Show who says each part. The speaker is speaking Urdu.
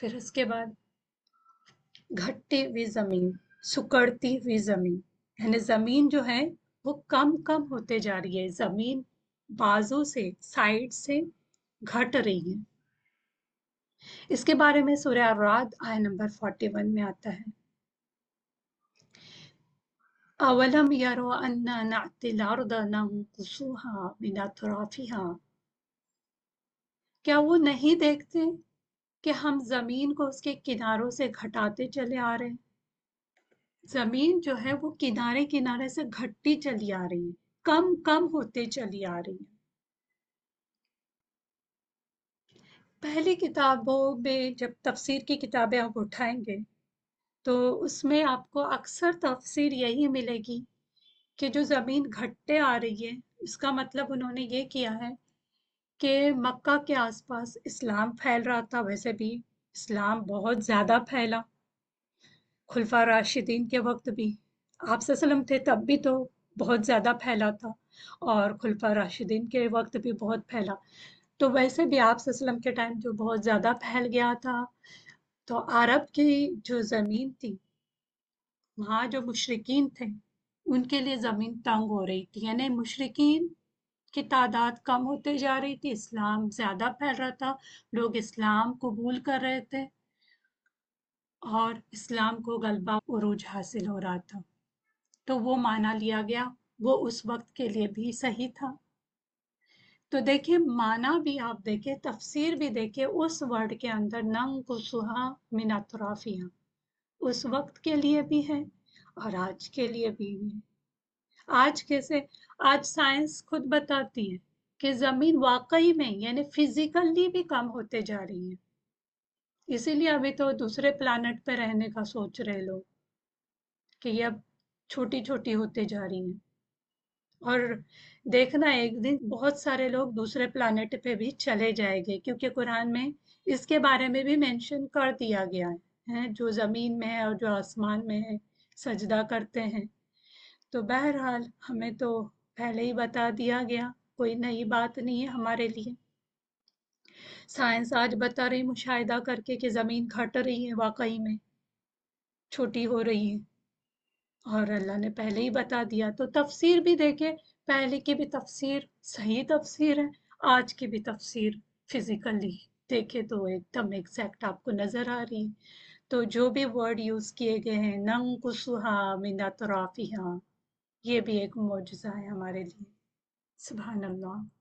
Speaker 1: پھر اس کے بعد گھٹتی ہوئی زمین، سکڑتی ہوئی زمین۔ یعنی زمین جو ہے، وہ کم کم ہوتے جا رہی ہے۔ زمین بازو سے، سائڈ سے گھٹ رہی ہے۔ اس کے بارے میں سورہ الرعد آئے نمبر 41 میں آتا ہے۔ اولم یرو انا نعتی الارض ننقصوها من اطرافها۔ کیا وہ نہیں دیکھتے؟ کہ ہم زمین کو اس کے کناروں سے گھٹاتے چلے آ رہے ہیں۔ زمین جو ہے وہ کنارے کنارے سے گھٹتی چلی آ رہی ہے، کم کم ہوتے چلی آ رہی ہے۔ پہلی کتابوں میں جب تفسیر کی کتابیں آپ اٹھائیں گے، تو اس میں آپ کو اکثر تفسیر یہی ملے گی کہ جو زمین گھٹتے آ رہی ہے، اس کا مطلب انہوں نے یہ کیا ہے کہ مکہ کے آس پاس اسلام پھیل رہا تھا، ویسے بھی اسلام بہت زیادہ پھیلا۔ خلفہ راشدین کے وقت بھی۔ آپ وسلم تھے تب بھی تو بہت زیادہ پھیلا تھا اور خلفہ راشدین کے وقت بھی بہت پھیلا۔ تو ویسے بھی آپ وسلم کے ٹائم جو بہت زیادہ پھیل گیا تھا، تو عرب کی جو زمین تھی، وہاں جو مشرقین تھے، ان کے لیے زمین تنگ ہو رہی تھی۔ یعنی مشرقین کی تعداد کم ہوتے جا رہی تھی، اسلام زیادہ پھیل رہا تھا، لوگ اسلام قبول کر رہے تھے اور اسلام کو غلبہ عروج حاصل ہو رہا تھا۔ تو وہ مانا لیا گیا، وہ اس وقت کے لیے بھی صحیح تھا۔ تو دیکھیں مانا بھی آپ دیکھیں تفسیر بھی دیکھیں اس ورڈ کے اندر ننگ کو سہا من اس وقت کے لیے بھی ہے اور آج کے لیے بھی ہے۔ آج کیسے؟ آج سائنس خود بتاتی ہے کہ زمین واقعی میں یعنی فزیکلی بھی کم ہوتے جا رہی ہے۔ اسی لیے ابھی تو دوسرے پلانٹ پہ رہنے کا سوچ رہے لوگ کہ یہ اب چھوٹی چھوٹی ہوتے جا رہی ہیں۔ اور دیکھنا ایک دن بہت سارے لوگ دوسرے پلانٹ پہ بھی چلے جائیں گے کیونکہ قرآن میں اس کے بارے میں بھی مینشن کر دیا گیا ہے، جو زمین میں ہے اور جو آسمان میں ہے، سجدہ کرتے ہیں۔ تو بہرحال ہمیں تو پہلے ہی بتا دیا گیا، کوئی نئی بات نہیں ہے ہمارے لیے۔ سائنس آج بتا رہی، مشاہدہ کر کے کہ زمین گھٹ رہی ہے واقعی میں، چھوٹی ہو رہی ہے۔ اور اللہ نے پہلے ہی بتا دیا۔ تو تفسیر بھی دیکھے پہلے کی بھی تفسیر صحیح تفسیر ہے، آج کی بھی تفسیر فزیکلی دیکھے تو ایک دم ایکزیکٹ آپ کو نظر آ رہی۔ ہے تو جو بھی ورڈ یوز کیے گئے ہیں ننگ کسوہا من اطرافیہا یہ بھی ایک معجزہ ہے ہمارے لیے۔ سبحان اللہ۔